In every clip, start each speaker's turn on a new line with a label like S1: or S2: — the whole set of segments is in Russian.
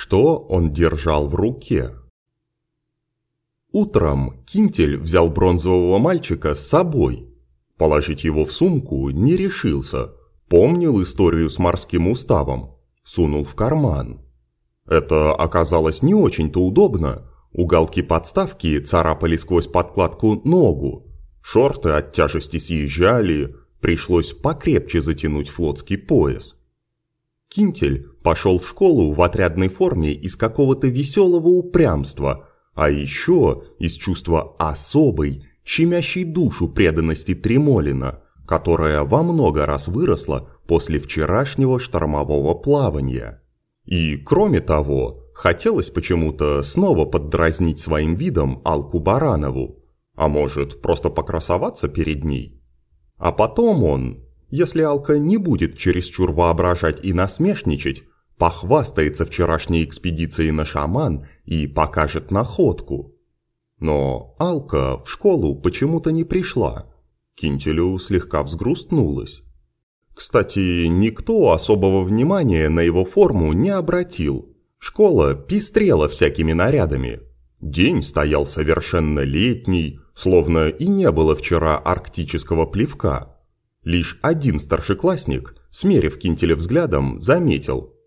S1: Что он держал в руке? Утром Кинтель взял бронзового мальчика с собой. Положить его в сумку не решился. Помнил историю с морским уставом. Сунул в карман. Это оказалось не очень-то удобно. Уголки подставки царапали сквозь подкладку ногу. Шорты от тяжести съезжали, пришлось покрепче затянуть флотский пояс. Кинтель пошел в школу в отрядной форме из какого-то веселого упрямства, а еще из чувства особой, щемящей душу преданности Тремолина, которая во много раз выросла после вчерашнего штормового плавания. И, кроме того, хотелось почему-то снова поддразнить своим видом Алку Баранову, а может, просто покрасоваться перед ней. А потом он, если Алка не будет чересчур воображать и насмешничать, похвастается вчерашней экспедицией на шаман и покажет находку. Но Алка в школу почему-то не пришла. Кинтелю слегка взгрустнулась. Кстати, никто особого внимания на его форму не обратил. Школа пестрела всякими нарядами. День стоял совершенно летний, словно и не было вчера арктического плевка. Лишь один старшеклассник, смерив Кинтеля взглядом, заметил.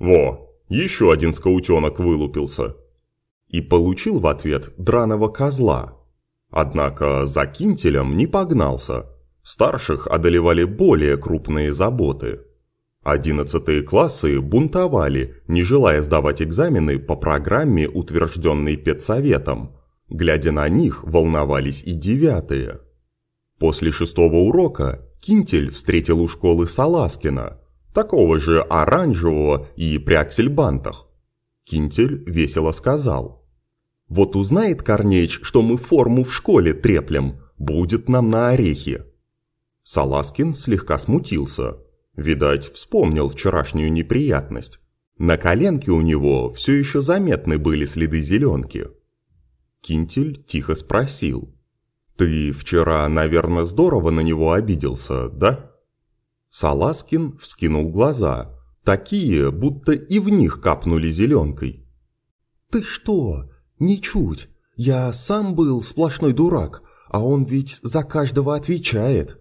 S1: «Во, еще один скаутенок вылупился!» И получил в ответ драного козла. Однако за Кинтелем не погнался. Старших одолевали более крупные заботы. Одиннадцатые классы бунтовали, не желая сдавать экзамены по программе, утвержденной педсоветом. Глядя на них, волновались и девятые. После шестого урока Кинтель встретил у школы Саласкина, такого же оранжевого и при аксельбантах. Кинтель весело сказал. «Вот узнает Корнеич, что мы форму в школе треплем, будет нам на орехи». Саласкин слегка смутился. Видать, вспомнил вчерашнюю неприятность. На коленке у него все еще заметны были следы зеленки. Кинтель тихо спросил. «Ты вчера, наверное, здорово на него обиделся, да?» Саласкин вскинул глаза, такие, будто и в них капнули зеленкой.
S2: «Ты что? Ничуть. Я сам был сплошной дурак, а он ведь за каждого отвечает.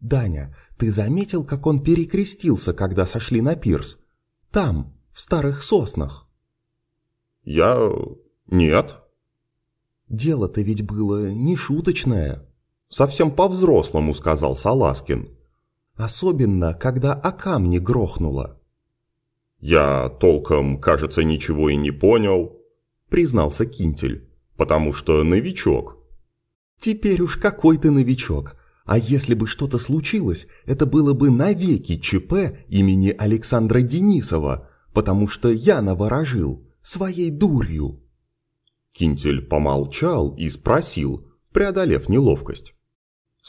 S2: Даня, ты заметил, как он перекрестился, когда сошли на пирс? Там, в старых соснах».
S1: «Я... нет»,
S2: Дело-то ведь было не шуточное.
S1: Совсем по-взрослому, сказал Саласкин.
S2: Особенно, когда о камне грохнуло.
S1: Я толком, кажется, ничего и не понял, признался Кинтель, потому что новичок.
S2: Теперь уж какой ты новичок. А если бы что-то случилось, это было бы навеки ЧП имени Александра Денисова, потому что я наворожил своей дурью.
S1: Кинтель помолчал и спросил, преодолев неловкость.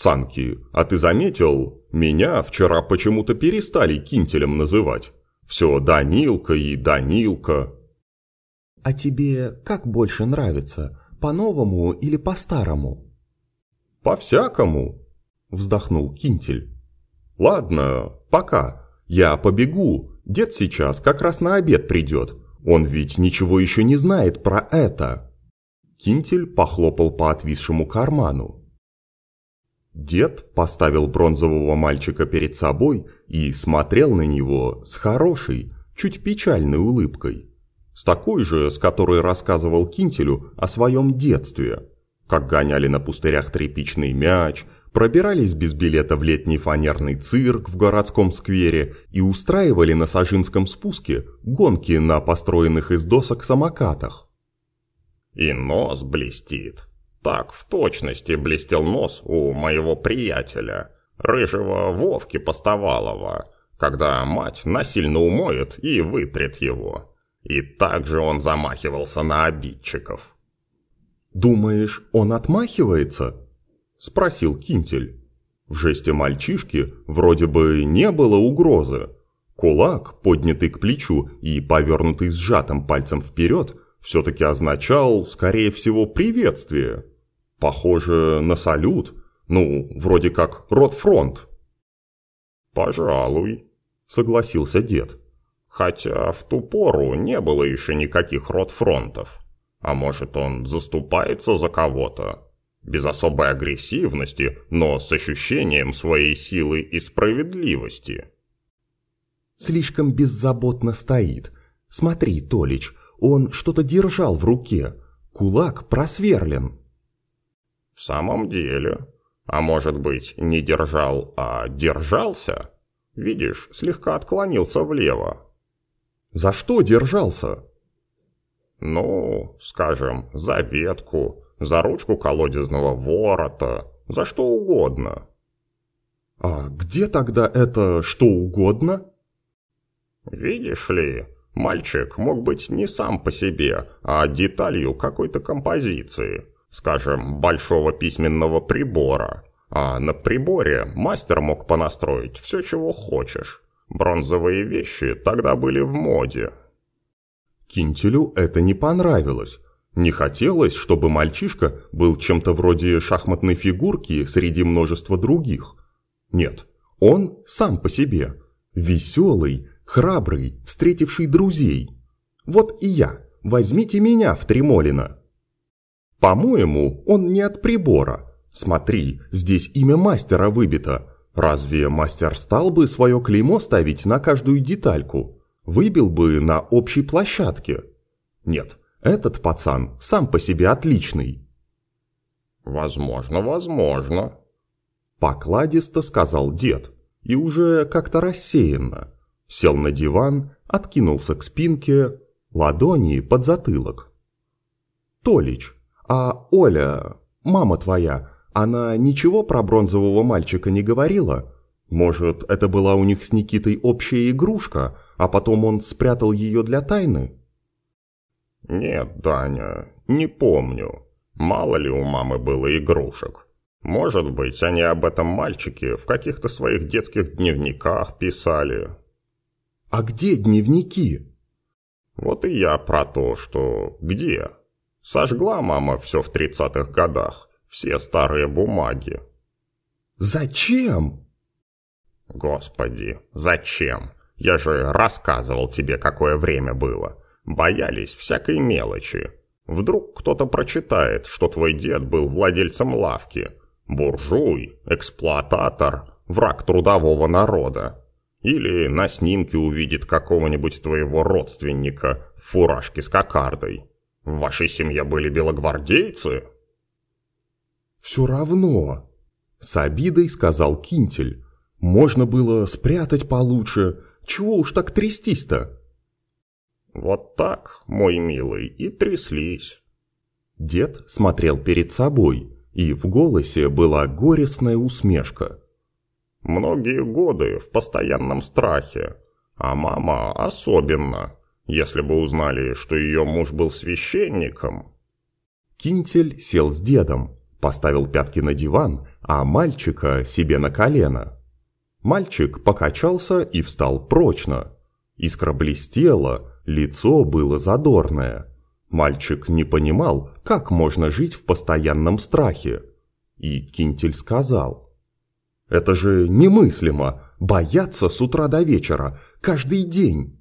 S1: «Санки, а ты заметил, меня вчера почему-то перестали Кинтелем называть. Все Данилка и Данилка».
S2: «А тебе как больше нравится, по-новому или по-старому?»
S1: «По-всякому», — вздохнул Кинтель. «Ладно, пока. Я побегу. Дед сейчас как раз на обед придет. Он ведь ничего еще не знает про это». Кинтель похлопал по отвисшему карману. Дед поставил бронзового мальчика перед собой и смотрел на него с хорошей, чуть печальной улыбкой. С такой же, с которой рассказывал Кинтелю о своем детстве. Как гоняли на пустырях тряпичный мяч, пробирались без билета в летний фанерный цирк в городском сквере и устраивали на Сажинском спуске гонки на построенных из досок самокатах.
S3: И нос блестит. Так в точности блестел нос у моего приятеля, рыжего Вовки Постовалова, когда мать насильно умоет и вытрет его. И также он замахивался на обидчиков.
S1: «Думаешь, он отмахивается?» – спросил Кинтель. В жесте мальчишки вроде бы не было угрозы. Кулак, поднятый к плечу и повернутый сжатым пальцем вперед, все-таки означал, скорее всего, приветствие. Похоже на салют, ну, вроде как ротфронт.
S3: «Пожалуй», — согласился дед. Хотя в ту пору не было еще никаких ротфронтов. А может, он заступается за кого-то? Без особой агрессивности, но с ощущением своей силы и справедливости.
S2: Слишком беззаботно стоит. Смотри, Толич, он что-то держал в руке. Кулак просверлен.
S3: В самом деле. А может быть, не держал, а держался? Видишь, слегка отклонился влево.
S2: За что держался?
S3: Ну, скажем, за ветку, за ручку колодезного ворота, за что угодно.
S2: А где тогда это что угодно?
S3: Видишь ли, мальчик мог быть не сам по себе, а деталью какой-то композиции, скажем, большого письменного прибора. А на приборе мастер мог понастроить все, чего хочешь. Бронзовые вещи тогда были в моде.
S1: Кинтелю это не понравилось. Не хотелось, чтобы мальчишка был чем-то вроде шахматной фигурки среди множества других. Нет, он сам по себе. Веселый, храбрый, встретивший друзей. Вот и я. Возьмите меня в Тремолино. По-моему, он не от прибора. Смотри, здесь имя мастера выбито. Разве мастер стал бы свое клеймо ставить на каждую детальку? Выбил бы на общей площадке? Нет, этот пацан сам по себе отличный.
S3: Возможно, возможно.
S1: Покладисто сказал дед, и уже как-то рассеянно. Сел на диван, откинулся к спинке, ладони под затылок. «Толич, а Оля, мама твоя, она ничего про бронзового мальчика не говорила? Может, это была у них с Никитой общая игрушка, а потом он спрятал ее для тайны?»
S3: «Нет, Даня, не помню. Мало ли у мамы было игрушек. Может быть, они об этом мальчике в каких-то своих детских дневниках писали».
S2: «А где дневники?»
S3: «Вот и я про то, что где. Сожгла мама все в тридцатых годах, все старые бумаги».
S2: «Зачем?»
S3: «Господи, зачем? Я же рассказывал тебе, какое время было. Боялись всякой мелочи. Вдруг кто-то прочитает, что твой дед был владельцем лавки. Буржуй, эксплуататор, враг трудового народа. Или на снимке увидит какого-нибудь твоего родственника в фуражке с кокардой. В вашей семье были белогвардейцы?
S2: Все равно, с обидой сказал Кинтель. Можно было спрятать получше. Чего уж так трястись-то?
S3: Вот так, мой милый, и тряслись.
S1: Дед смотрел перед собой, и в голосе была горестная усмешка.
S3: Многие годы в постоянном страхе, а мама особенно, если бы узнали, что ее муж был священником.
S1: Кинтель сел с дедом, поставил пятки на диван, а мальчика себе на колено. Мальчик покачался и встал прочно. Искра блестела, Лицо было задорное. Мальчик не понимал, как можно жить в постоянном страхе. И Кинтель сказал. «Это же немыслимо, бояться с утра до вечера, каждый день».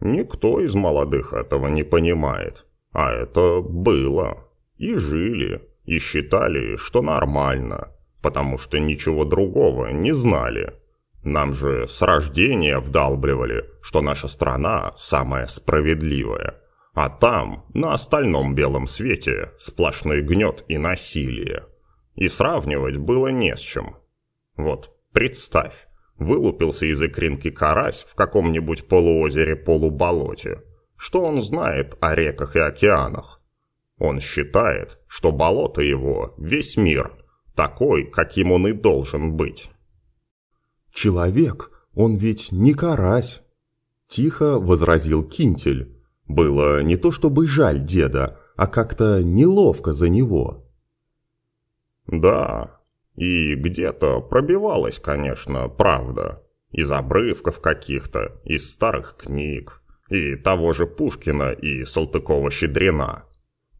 S3: Никто из молодых этого не понимает. А это было. И жили, и считали, что нормально, потому что ничего другого не знали. Нам же с рождения вдалбливали, что наша страна самая справедливая. А там, на остальном белом свете, сплошной гнет и насилие. И сравнивать было не с чем. Вот, представь, вылупился из икринки карась в каком-нибудь полуозере-полуболоте. Что он знает о реках и океанах? Он считает, что болото его – весь мир, такой, каким он и должен быть.
S2: «Человек, он ведь не карась!»
S1: Тихо возразил Кинтель. Было не то чтобы жаль деда, а как-то неловко за него.
S3: «Да, и где-то пробивалась, конечно, правда. Из обрывков каких-то, из старых книг, и того же Пушкина и Салтыкова-Щедрина.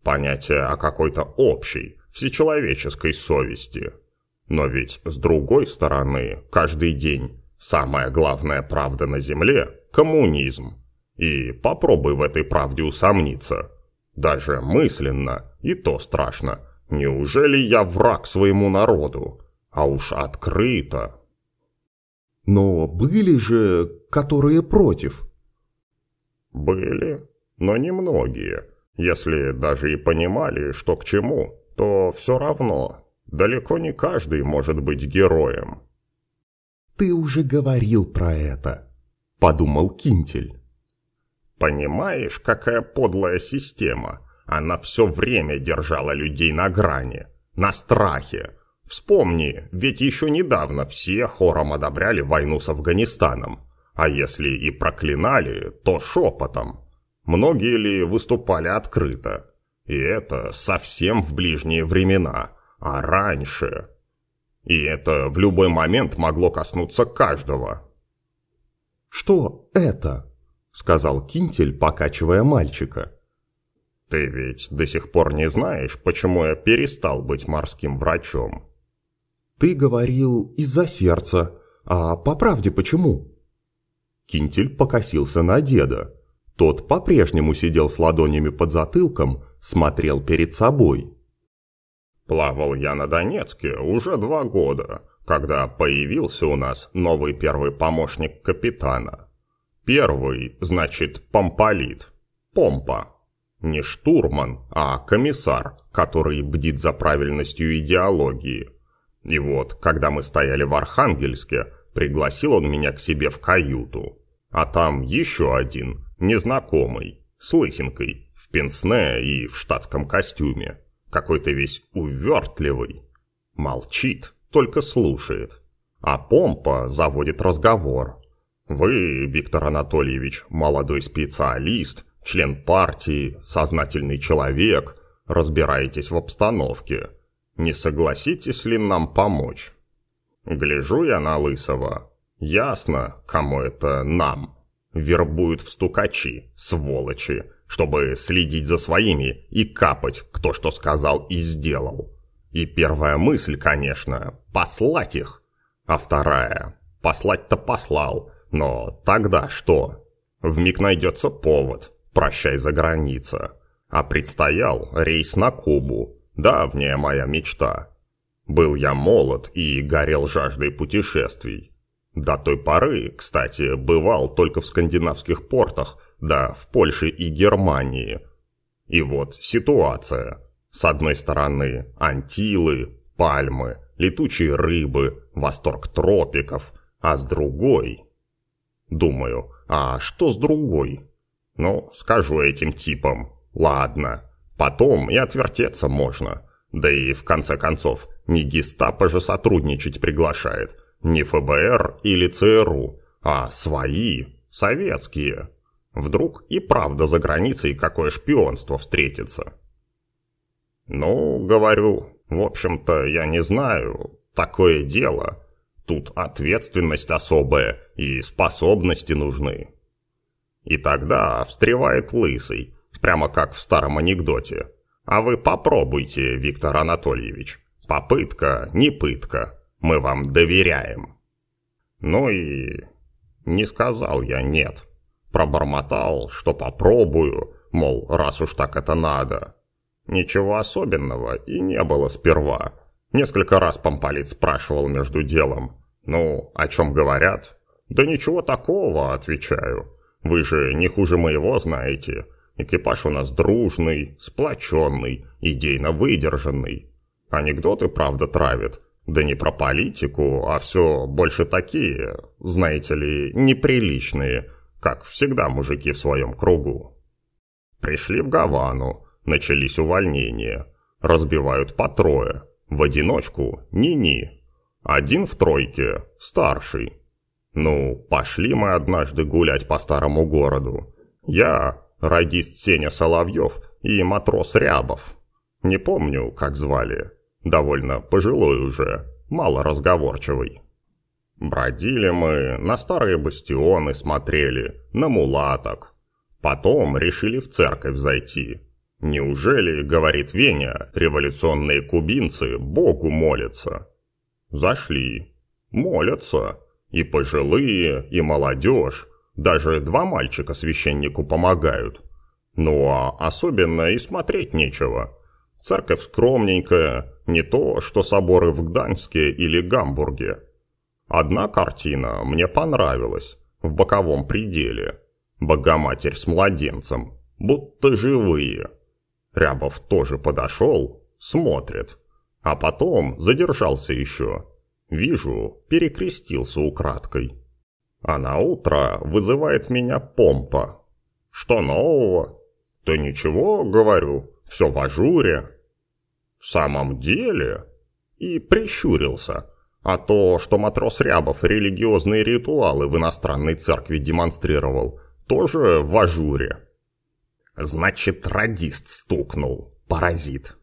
S3: Понятие о какой-то общей, всечеловеческой совести». Но ведь с другой стороны, каждый день самая главная правда на Земле, коммунизм. И попробуй в этой правде усомниться. Даже мысленно, и то страшно. Неужели я враг своему народу? А уж открыто.
S2: Но были же, которые против.
S3: Были, но немногие. Если даже и понимали, что к чему, то все равно. Далеко не каждый может быть героем.
S2: «Ты уже говорил про это», — подумал Кинтель.
S3: «Понимаешь, какая подлая система? Она все время держала людей на грани, на страхе. Вспомни, ведь еще недавно все хором одобряли войну с Афганистаном. А если и проклинали, то шепотом. Многие ли выступали открыто? И это совсем в ближние времена, а раньше. И это в любой момент могло коснуться каждого.
S2: «Что это?» — сказал Кинтель, покачивая мальчика.
S3: «Ты ведь до сих пор не знаешь, почему я перестал быть морским врачом?»
S2: «Ты говорил из-за сердца. А по правде почему?»
S1: Кинтель покосился на деда. Тот по-прежнему сидел с ладонями под затылком, смотрел перед собой.
S3: «Плавал я на Донецке уже два года, когда появился у нас новый первый помощник капитана. Первый, значит, помполит, помпа. Не штурман, а комиссар, который бдит за правильностью идеологии. И вот, когда мы стояли в Архангельске, пригласил он меня к себе в каюту. А там еще один, незнакомый, с лысинкой, в пенсне и в штатском костюме. Какой-то весь увертливый. Молчит, только слушает. А помпа заводит разговор. Вы, Виктор Анатольевич, молодой специалист, член партии, сознательный человек, разбираетесь в обстановке. Не согласитесь ли нам помочь? Гляжу я на Лысого. Ясно, кому это нам. Вербуют в стукачи, сволочи, чтобы следить за своими и капать, кто что сказал и сделал. И первая мысль, конечно, послать их. А вторая, послать-то послал, но тогда что? Вмиг найдется повод, прощай за граница. А предстоял рейс на Кубу, давняя моя мечта. Был я молод и горел жаждой путешествий. До той поры, кстати, бывал только в скандинавских портах, да в Польше и Германии. И вот ситуация. С одной стороны антилы, пальмы, летучие рыбы, восторг тропиков, а с другой... Думаю, а что с другой? Ну, скажу этим типам. Ладно. Потом и отвертеться можно. Да и в конце концов, не гестапо же сотрудничать приглашает. Не ФБР или ЦРУ, а свои, советские. Вдруг и правда за границей какое шпионство встретится. Ну, говорю, в общем-то, я не знаю, такое дело. Тут ответственность особая и способности нужны. И тогда встревает лысый, прямо как в старом анекдоте. А вы попробуйте, Виктор Анатольевич. Попытка, не пытка. Мы вам доверяем. Ну и... Не сказал я «нет». Пробормотал, что попробую, мол, раз уж так это надо. Ничего особенного и не было сперва. Несколько раз помпалит спрашивал между делом. «Ну, о чем говорят?» «Да ничего такого», — отвечаю. «Вы же не хуже моего знаете. Экипаж у нас дружный, сплоченный, идейно выдержанный. Анекдоты, правда, травят. Да не про политику, а все больше такие, знаете ли, неприличные, как всегда мужики в своем кругу. Пришли в Гавану, начались увольнения. Разбивают по трое. В одиночку ни-ни. Один в тройке, старший. Ну, пошли мы однажды гулять по старому городу. Я, радист Сеня Соловьев и матрос Рябов. Не помню, как звали довольно пожилой уже, мало разговорчивый. Бродили мы, на старые бастионы смотрели, на мулаток. Потом решили в церковь зайти. Неужели, говорит Веня, революционные кубинцы Богу молятся? Зашли. Молятся. И пожилые, и молодежь. Даже два мальчика священнику помогают. Ну а особенно и смотреть нечего. Церковь скромненькая, не то, что соборы в Гданьске или Гамбурге. Одна картина мне понравилась, в боковом пределе. Богоматерь с младенцем, будто живые. Рябов тоже подошел, смотрит, а потом задержался еще. Вижу, перекрестился украдкой. А на утро вызывает меня помпа. Что нового? Да ничего, говорю, все в ажуре. В самом деле? И прищурился. А то, что матрос Рябов религиозные ритуалы в иностранной церкви демонстрировал, тоже в ажуре. Значит, радист стукнул, паразит.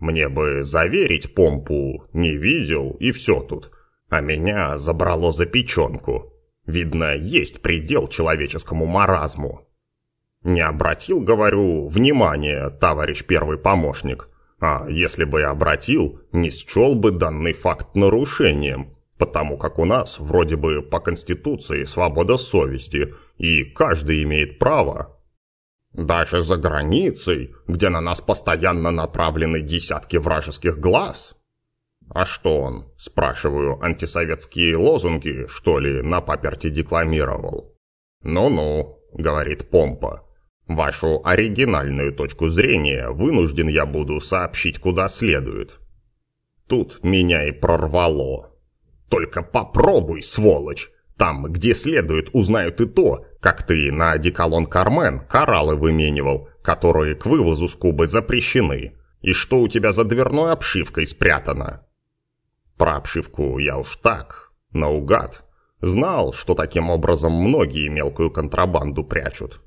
S3: Мне бы заверить помпу, не видел и все тут. А меня забрало за печенку. Видно, есть предел человеческому маразму. Не обратил, говорю, внимания, товарищ первый помощник. А если бы и обратил, не счел бы данный факт нарушением, потому как у нас вроде бы по Конституции свобода совести, и каждый имеет право. Даже за границей, где на нас постоянно направлены десятки вражеских глаз. А что он, спрашиваю, антисоветские лозунги, что ли, на паперти декламировал? Ну-ну, говорит Помпа, Вашу оригинальную точку зрения вынужден я буду сообщить куда следует. Тут меня и прорвало. Только попробуй, сволочь! Там, где следует, узнают и то, как ты на одеколон Кармен кораллы выменивал, которые к вывозу с Кубы запрещены, и что у тебя за дверной обшивкой спрятано. Про обшивку я уж так, наугад, знал, что таким образом многие мелкую контрабанду прячут.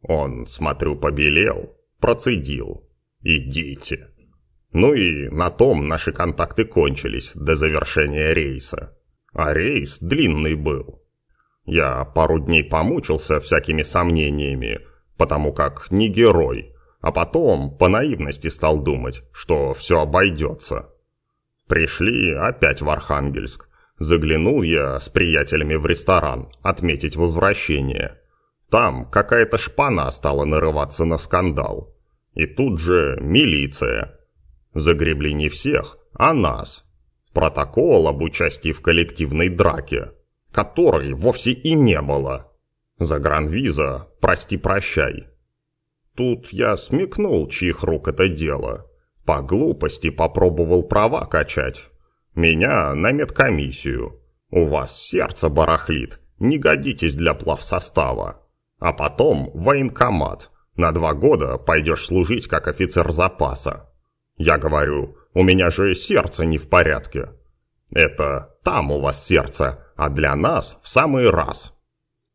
S3: Он, смотрю, побелел, процедил. «Идите». Ну и на том наши контакты кончились до завершения рейса. А рейс длинный был. Я пару дней помучился всякими сомнениями, потому как не герой, а потом по наивности стал думать, что все обойдется. Пришли опять в Архангельск. Заглянул я с приятелями в ресторан отметить возвращение. Там какая-то шпана стала нарываться на скандал. И тут же милиция. Загребли не всех, а нас. Протокол об участии в коллективной драке, которой вовсе и не было. Загранвиза, прости-прощай. Тут я смекнул, чьих рук это дело. По глупости попробовал права качать. Меня на медкомиссию. У вас сердце барахлит, не годитесь для плавсостава. А потом военкомат. На два года пойдешь служить как офицер запаса. Я говорю, у меня же сердце не в порядке. Это там у вас сердце, а для нас в самый раз.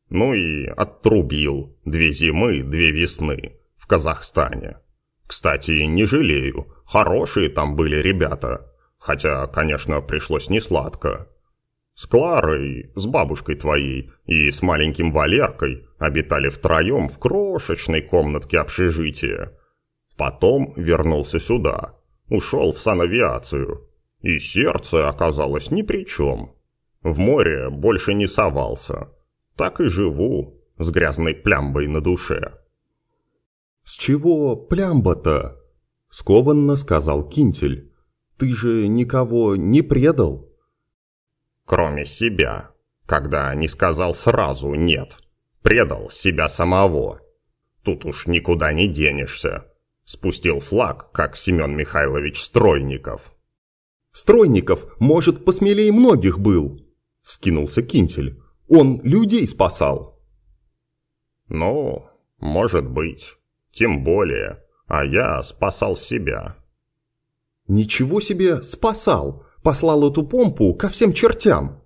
S3: Ну и оттрубил две зимы, две весны в Казахстане. Кстати, не жалею, хорошие там были ребята. Хотя, конечно, пришлось несладко. С Кларой, с бабушкой твоей и с маленьким Валеркой обитали втроем в крошечной комнатке общежития. Потом вернулся сюда, ушел в санавиацию, и сердце оказалось ни при чем. В море больше не совался. Так и живу, с грязной плямбой на душе.
S2: «С чего плямба-то?» — скованно сказал Кинтель. «Ты же никого не предал?»
S3: кроме себя, когда не сказал сразу «нет», предал себя самого. Тут уж никуда не денешься. Спустил флаг, как Семен Михайлович Стройников.
S2: «Стройников, может, посмелее многих был?» — вскинулся Кинтель. «Он людей спасал».
S3: «Ну, может быть. Тем более. А я спасал себя».
S2: «Ничего себе спасал! послал эту помпу ко всем чертям.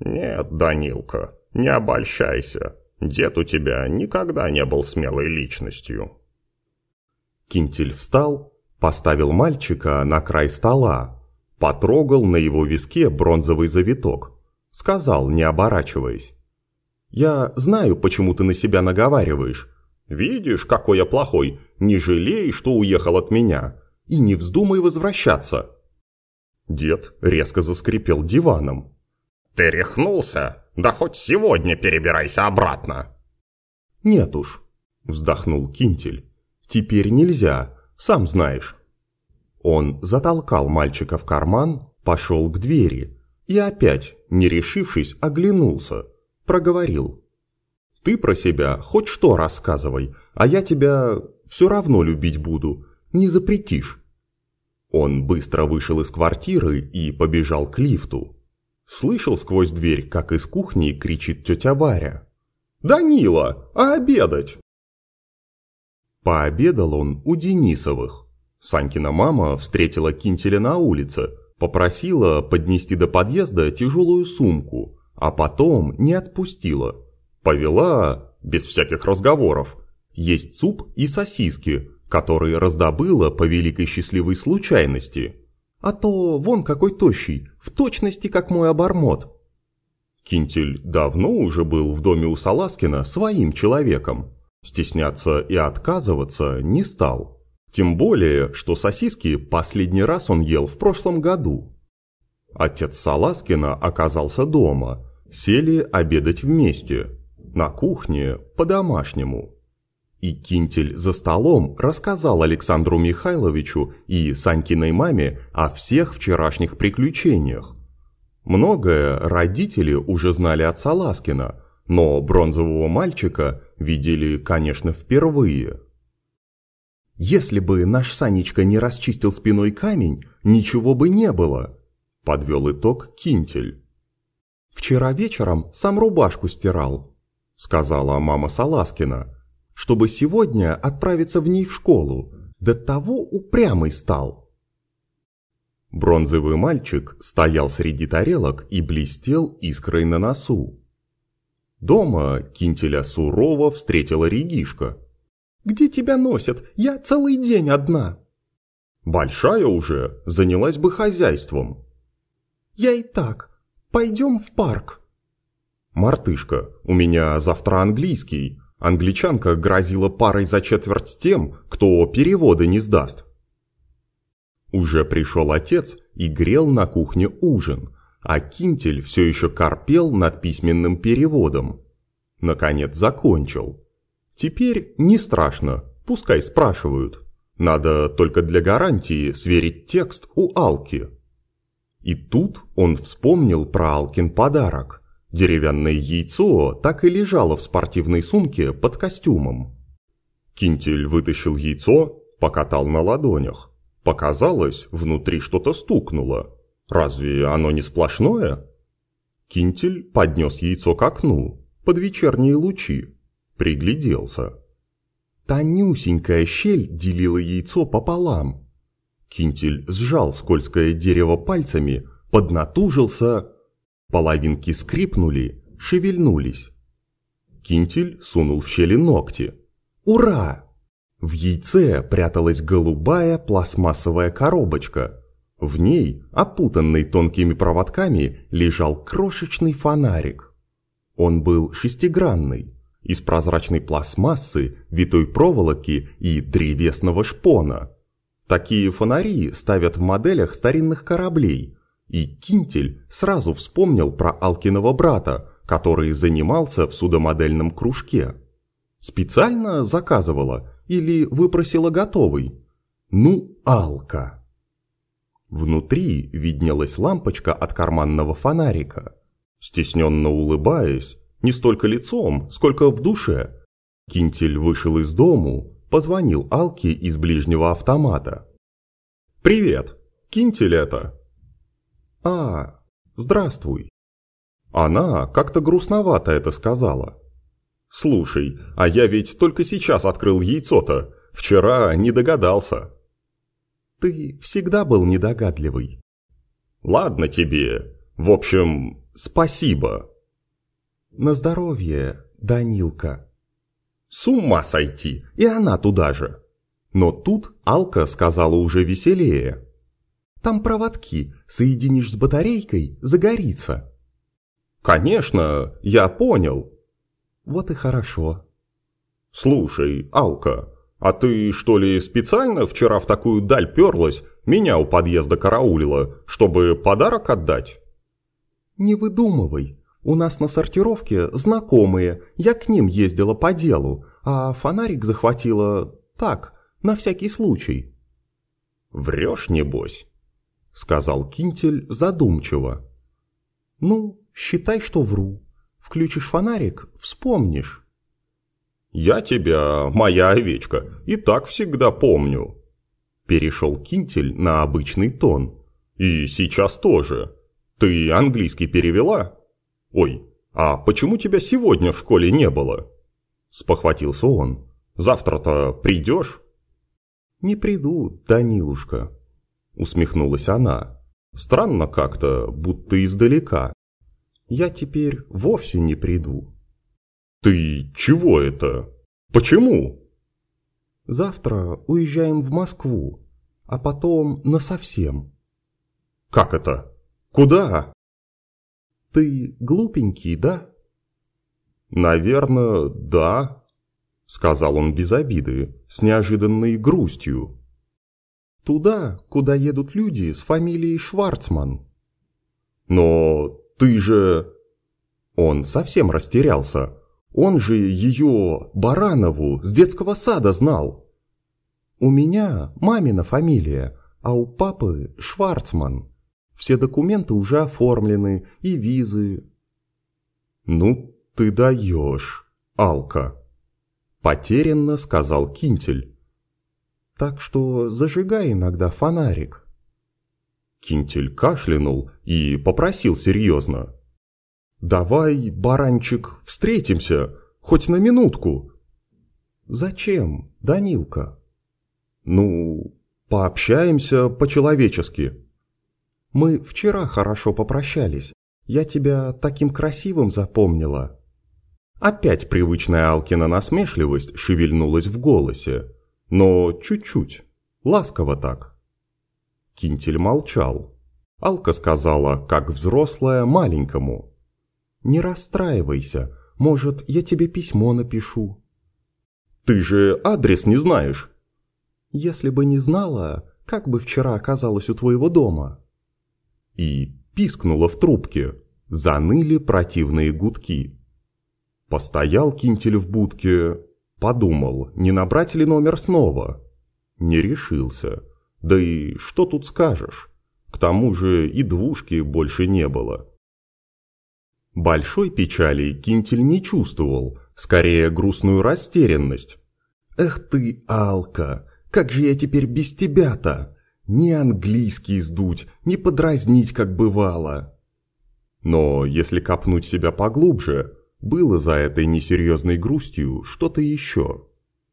S3: Нет, Данилка, не обольщайся. Дед у тебя никогда не был смелой личностью.
S2: Кинтель встал, поставил мальчика на край стола, потрогал на его виске бронзовый завиток, сказал, не оборачиваясь. «Я знаю, почему ты на себя наговариваешь. Видишь, какой я плохой, не жалей, что уехал от меня, и не вздумай возвращаться». Дед резко заскрипел диваном.
S3: Ты рехнулся? Да хоть сегодня перебирайся обратно.
S1: Нет уж, вздохнул Кинтель. Теперь нельзя, сам знаешь. Он затолкал мальчика в карман, пошел к двери и опять, не решившись, оглянулся, проговорил. «Ты про себя хоть что рассказывай, а я тебя все равно любить буду, не запретишь». Он быстро вышел из квартиры и побежал к лифту. Слышал сквозь дверь, как из кухни кричит тетя Варя. «Данила, а обедать?» Пообедал он у Денисовых. Санькина мама встретила Кинтеля на улице, попросила поднести до подъезда тяжелую сумку, а потом не отпустила. Повела, без всяких разговоров, есть суп и сосиски, которые раздобыла по великой счастливой случайности. А то вон какой тощий, в точности как мой обормот. Кинтель давно уже был в доме у Саласкина своим человеком. Стесняться и отказываться не стал. Тем более, что сосиски последний раз он ел в прошлом году. Отец Саласкина оказался дома, сели обедать вместе, на кухне по-домашнему. И Кинтель за столом рассказал Александру Михайловичу и Санькиной маме о всех вчерашних приключениях. Многое родители уже знали от Саласкина, но бронзового мальчика видели, конечно, впервые. «Если бы наш Санечка не расчистил спиной камень, ничего бы не было», – подвел итог Кинтель. «Вчера вечером сам рубашку стирал», – сказала мама Саласкина чтобы сегодня отправиться в ней в школу. До того упрямый стал. Бронзовый мальчик стоял среди тарелок и блестел искрой на носу. Дома Кинтеля сурово встретила Регишка. «Где тебя носят? Я целый день одна». «Большая уже, занялась бы хозяйством». «Я и так. Пойдем в парк». «Мартышка, у меня завтра английский, Англичанка грозила парой за четверть тем, кто переводы не сдаст. Уже пришел отец и грел на кухне ужин, а Кинтель все еще корпел над письменным переводом. Наконец закончил. Теперь не страшно, пускай спрашивают. Надо только для гарантии сверить текст у Алки. И тут он вспомнил про Алкин подарок. Деревянное яйцо так и лежало в спортивной сумке под костюмом. Кинтель вытащил яйцо, покатал на ладонях. Показалось, внутри что-то стукнуло. Разве оно не сплошное? Кинтель поднес яйцо к окну, под вечерние лучи. Пригляделся. Тонюсенькая щель делила яйцо пополам. Кинтель сжал скользкое дерево пальцами, поднатужился Половинки скрипнули, шевельнулись. Кинтель сунул в щели ногти. «Ура!» В яйце пряталась голубая пластмассовая коробочка. В ней, опутанный тонкими проводками, лежал крошечный фонарик. Он был шестигранный, из прозрачной пластмассы, витой проволоки и древесного шпона. Такие фонари ставят в моделях старинных кораблей, и Кинтель сразу вспомнил про Алкиного брата, который занимался в судомодельном кружке. Специально заказывала или выпросила готовый? Ну, Алка! Внутри виднелась лампочка от карманного фонарика. Стесненно улыбаясь, не столько лицом, сколько в душе, Кинтель вышел из дому, позвонил Алке из ближнего автомата. «Привет! Кинтель это!» «А, здравствуй». Она как-то грустновато это сказала. «Слушай, а я ведь только сейчас открыл яйцо-то. Вчера не догадался». «Ты всегда был недогадливый». «Ладно тебе. В общем, спасибо». «На здоровье, Данилка». «С ума сойти! И она туда же!» Но тут Алка сказала уже веселее. Там проводки, соединишь с батарейкой, загорится». «Конечно, я понял». «Вот и хорошо». «Слушай, Алка, а ты что ли специально вчера в такую даль перлась, меня у подъезда караулила, чтобы подарок отдать?»
S2: Не выдумывай. У нас на сортировке знакомые, я к ним ездила по делу, а фонарик захватила так, на всякий случай.
S1: «Врешь, небось?» — сказал Кинтель задумчиво.
S2: «Ну, считай, что вру. Включишь фонарик — вспомнишь».
S1: «Я тебя, моя овечка, и так всегда помню». Перешел Кинтель на обычный тон. «И сейчас тоже. Ты английский перевела?» «Ой, а почему тебя сегодня в школе не было?» Спохватился он. «Завтра-то придешь?»
S2: «Не приду, Данилушка», — усмехнулась она.
S1: «Странно как-то, будто издалека.
S2: Я теперь вовсе не приду».
S1: «Ты чего это? Почему?»
S2: «Завтра уезжаем в Москву, а потом насовсем».
S1: «Как это? Куда?»
S2: «Ты глупенький, да?»
S1: «Наверное, да», — сказал он без обиды, с неожиданной грустью.
S2: «Туда, куда едут люди с фамилией Шварцман».
S1: «Но ты же...» Он совсем растерялся. Он же ее, Баранову, с детского сада знал.
S2: «У меня мамина фамилия, а у папы Шварцман. Все документы уже оформлены, и визы».
S1: «Ну ты даешь, Алка!» Потерянно сказал Кинтель.
S2: «Так что зажигай иногда фонарик».
S1: Кинтель кашлянул и попросил серьезно. «Давай, баранчик, встретимся, хоть на минутку».
S2: «Зачем, Данилка?»
S1: «Ну, пообщаемся по-человечески».
S2: «Мы вчера хорошо попрощались. Я тебя таким красивым запомнила».
S1: Опять привычная Алкина насмешливость шевельнулась в голосе, но чуть-чуть, ласково так. Кинтель молчал. Алка сказала, как взрослая, маленькому.
S2: «Не расстраивайся, может, я тебе письмо напишу».
S1: «Ты же адрес не знаешь».
S2: «Если бы не знала, как бы вчера оказалась у твоего дома?»
S1: И пискнула в трубке, заныли противные гудки. Постоял Кинтель в будке, подумал, не набрать ли номер снова. Не решился. Да и что тут скажешь? К тому же и двушки больше не было. Большой печали Кинтель не чувствовал, скорее грустную растерянность.
S2: «Эх ты, Алка, как же я теперь без тебя-то? Ни английский сдуть, ни подразнить, как бывало».
S1: Но если копнуть себя поглубже, было за этой несерьезной грустью что-то еще,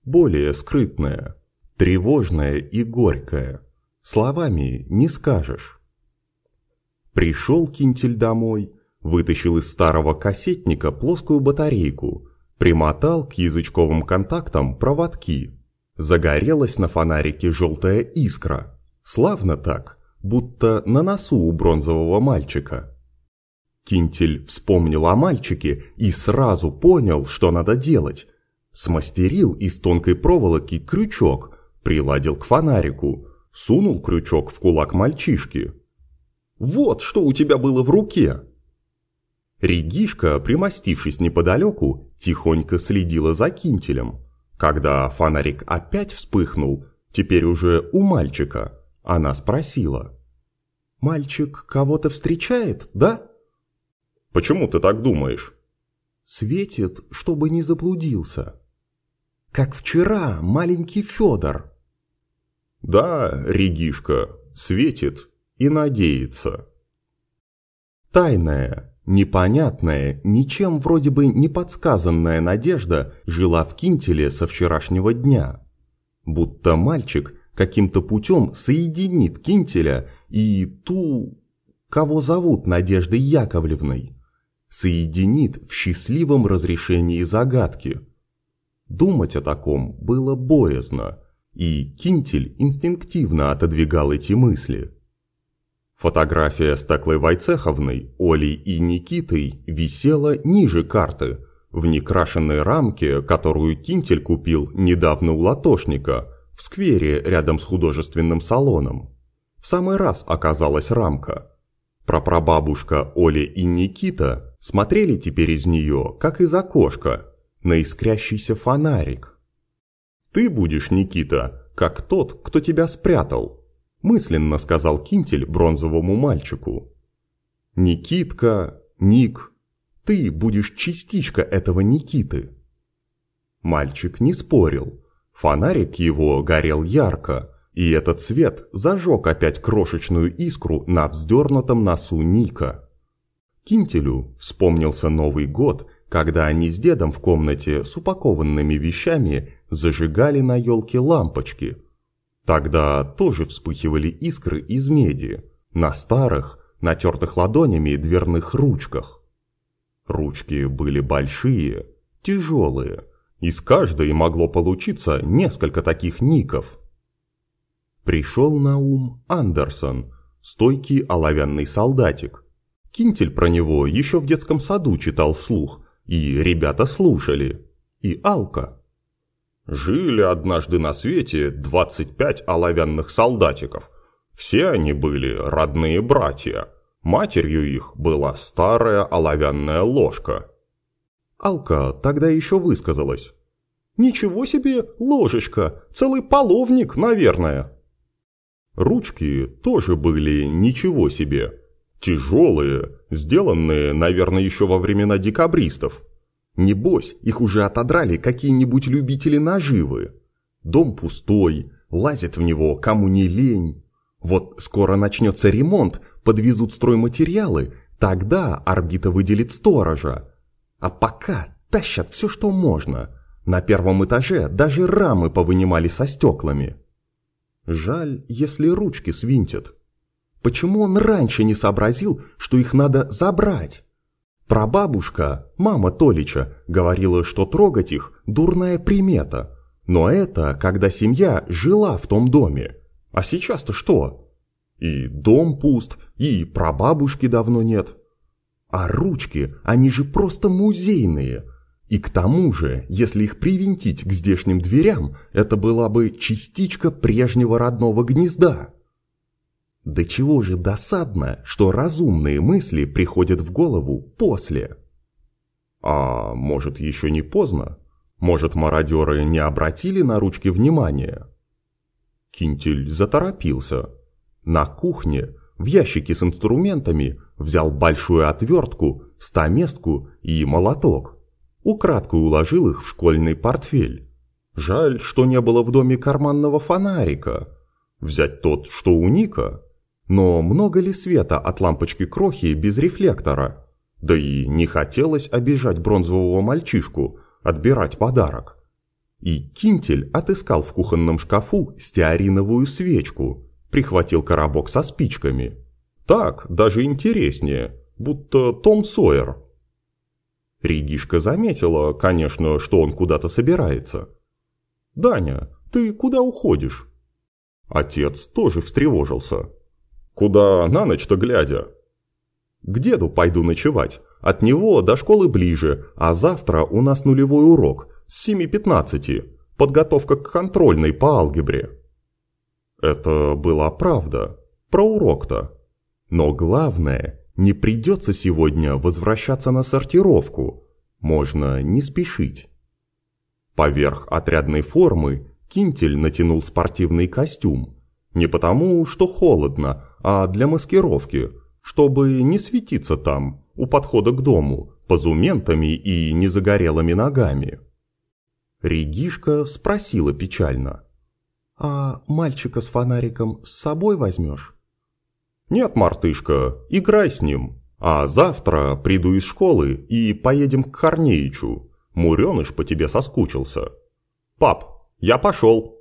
S1: более скрытное, тревожное и горькое. Словами не скажешь. Пришел Кинтель домой, вытащил из старого кассетника плоскую батарейку, примотал к язычковым контактам проводки. Загорелась на фонарике желтая искра. Славно так, будто на носу у бронзового мальчика. Кинтель вспомнил о мальчике и сразу понял, что надо делать. Смастерил из тонкой проволоки крючок, приладил к фонарику, сунул крючок в кулак мальчишки. «Вот что у тебя было в руке!» Регишка, примостившись неподалеку, тихонько следила за кинтелем. Когда фонарик опять вспыхнул, теперь уже у мальчика, она спросила.
S2: «Мальчик кого-то встречает, да?»
S1: Почему ты так думаешь?
S2: Светит, чтобы не заблудился. Как вчера маленький Федор.
S1: Да, Регишка, светит и надеется. Тайная, непонятная, ничем вроде бы не подсказанная надежда жила в Кинтеле со вчерашнего дня. Будто мальчик каким-то путем соединит Кинтеля и ту, кого зовут Надеждой Яковлевной соединит в счастливом разрешении загадки. Думать о таком было боязно, и Кинтель инстинктивно отодвигал эти мысли. Фотография с Таклой Вайцеховной, Олей и Никитой висела ниже карты, в некрашенной рамке, которую Кинтель купил недавно у латошника, в сквере рядом с художественным салоном. В самый раз оказалась рамка – Прапрабабушка Оля и Никита смотрели теперь из нее, как из окошка, на искрящийся фонарик. «Ты будешь, Никита, как тот, кто тебя спрятал», мысленно сказал Кинтель бронзовому мальчику. «Никитка, Ник, ты будешь частичка этого Никиты». Мальчик не спорил. Фонарик его горел ярко, и этот свет зажег опять крошечную искру на вздернутом носу Ника. Кинтелю вспомнился Новый год, когда они с дедом в комнате с упакованными вещами зажигали на елке лампочки. Тогда тоже вспыхивали искры из меди на старых, натертых ладонями дверных ручках. Ручки были большие, тяжелые, из каждой могло получиться несколько таких ников – Пришел на ум Андерсон, стойкий оловянный солдатик. Кинтель про него еще в детском саду читал вслух, и ребята слушали. И Алка.
S3: Жили однажды на свете 25 оловянных солдатиков. Все они были родные братья. Матерью их была старая оловянная ложка.
S1: Алка тогда еще высказалась. «Ничего себе, ложечка, целый половник, наверное». Ручки тоже были ничего себе. Тяжелые, сделанные, наверное, еще во времена декабристов. Небось, их уже отодрали какие-нибудь любители наживы. Дом пустой, лазят в него кому не лень. Вот скоро начнется ремонт, подвезут стройматериалы, тогда орбита выделит сторожа. А пока тащат все, что можно. На первом этаже даже рамы повынимали со стеклами. Жаль, если ручки свинтят. Почему он раньше не сообразил, что их надо забрать? Прабабушка, мама Толича, говорила, что трогать их – дурная примета. Но это, когда семья жила в том доме. А сейчас-то что? И дом пуст, и прабабушки давно нет. А ручки, они же просто музейные – и к тому же, если их привинтить к здешним дверям, это была бы частичка прежнего родного гнезда. Да чего же досадно, что разумные мысли приходят в голову после. А может еще не поздно? Может мародеры не обратили на ручки внимания? Кинтель заторопился. На кухне, в ящике с инструментами, взял большую отвертку, стаместку и молоток украдкой уложил их в школьный портфель. Жаль, что не было в доме карманного фонарика. Взять тот, что у Ника. Но много ли света от лампочки крохи без рефлектора? Да и не хотелось обижать бронзового мальчишку, отбирать подарок. И Кинтель отыскал в кухонном шкафу стеариновую свечку, прихватил коробок со спичками. Так, даже интереснее, будто Том Сойер Регишка заметила, конечно, что он куда-то собирается. «Даня, ты куда уходишь?» Отец тоже встревожился. «Куда на ночь-то глядя?» «К деду пойду ночевать. От него до школы ближе, а завтра у нас нулевой урок с 7.15. Подготовка к контрольной по алгебре». Это была правда. Про урок-то. Но главное, не придется сегодня возвращаться на сортировку. Можно не спешить. Поверх отрядной формы Кинтель натянул спортивный костюм. Не потому, что холодно, а для маскировки, чтобы не светиться там, у подхода к дому, позументами и незагорелыми ногами. Регишка спросила печально. «А мальчика с фонариком с собой возьмешь?» «Нет, мартышка, играй с ним. А завтра приду из школы и поедем к Корнеичу. Муреныш по тебе соскучился. Пап, я пошел!»